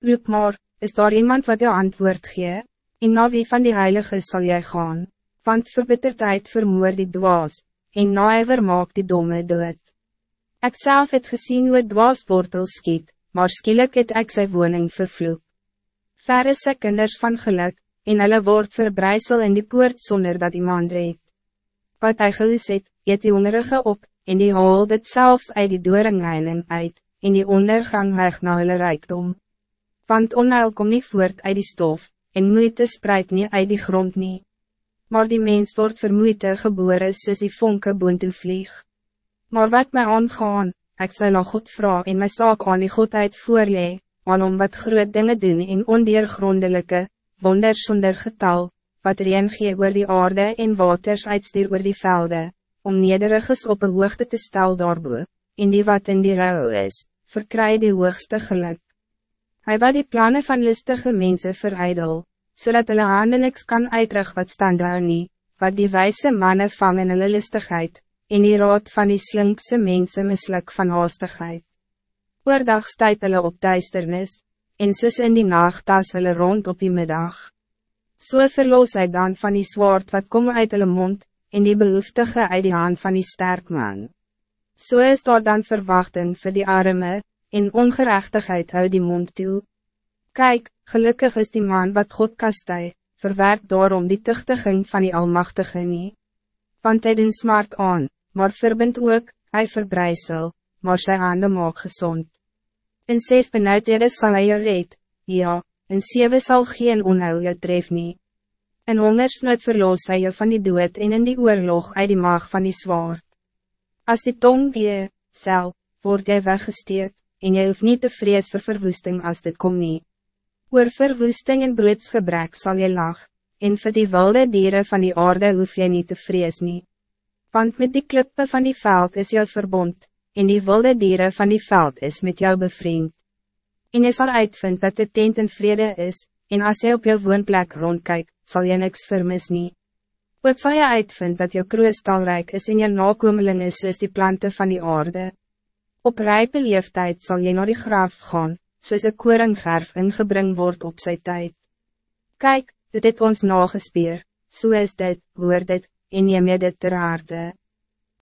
Roep maar, is daar iemand wat jou antwoord gee? En na wie van die heilige zal jij gaan? Want verbitterdheid vermoor die dwaas, en naaiver maak die domme dood. Ek self het gesien hoe dwaasbortel skiet, maar skielik het ek sy woning vervloek. Ver is sy kinders van geluk, en hulle word verbreisel in die poort zonder dat iemand reed. Wat hy gelis het, eet die hongerige op, en die haal dit selfs uit die doorengeining uit, en die ondergang weg na hulle rijkdom. Want onheil kom niet voort uit die stof, en moeite spreid niet uit die grond niet. Maar die mens wordt vermoeite geboren soos die vonke boontoe vlieg. Maar wat mij aangaan, ik zal nog God vragen en my saak aan die Godheid voorlee, aan om wat groot dingen doen in ondeergrondelike, wonders zonder getal, wat reen gee oor die aarde en waters uitstuur oor die velde, om nederiges op een hoogte te stel daarboe, en die wat in die rouw is, verkry die hoogste geluk. Hij wat die plannen van listige mensen verijdel, zodat hulle handen niks kan uitrig wat stand hou nie, wat die wijze mannen vang in hulle listigheid, en die raad van die slinkse mensen misluk van haastigheid. Oordag stuit hulle op duisternis, en soos in die nacht as hulle rond op die middag. So verloos hy dan van die zwaard wat kom uit hulle mond, en die behoeftige uit die hand van die sterk man. So is daar dan verwachting voor die arme, en ongerechtigheid hou die mond toe. Kijk, gelukkig is die man wat God kastei, verwerk daarom die tuchtiging van die Almachtige nie. Want hy doen smart aan, maar verbind ook, hy verbreisel, maar sy handen maak gezond. In zes benauwdhede sal hy jou red, ja, in zeven zal geen onheil jou tref nie. In hongersnood verloos hy jou van die dood en in die oorlog uit die maag van die zwaard. Als die tong die, sel, word jy weggesteek, en jy hoef niet te vrees voor verwoesting als dit kom nie. Oor verwoesting en broodsgebrek zal je lag, en voor die wilde dieren van die aarde hoef jy niet te vrees nie. Want met die klippe van die veld is jou verbond, en die wilde dieren van die veld is met jou bevriend. En je zal uitvind dat de tent in vrede is, en als jy op jou woonplek rondkijk, zal je niks vermis nie. Ook zal je uitvind dat jou kroos talrijk is en jou nakomeling is soos die planten van die aarde. Op rijpe leeftijd zal je naar die graaf gaan, soos een koringgerf ingebring wordt op zijn tijd. Kijk, dit het ons nagespeer, so is dit, hoor dit, en je met dit ter aarde.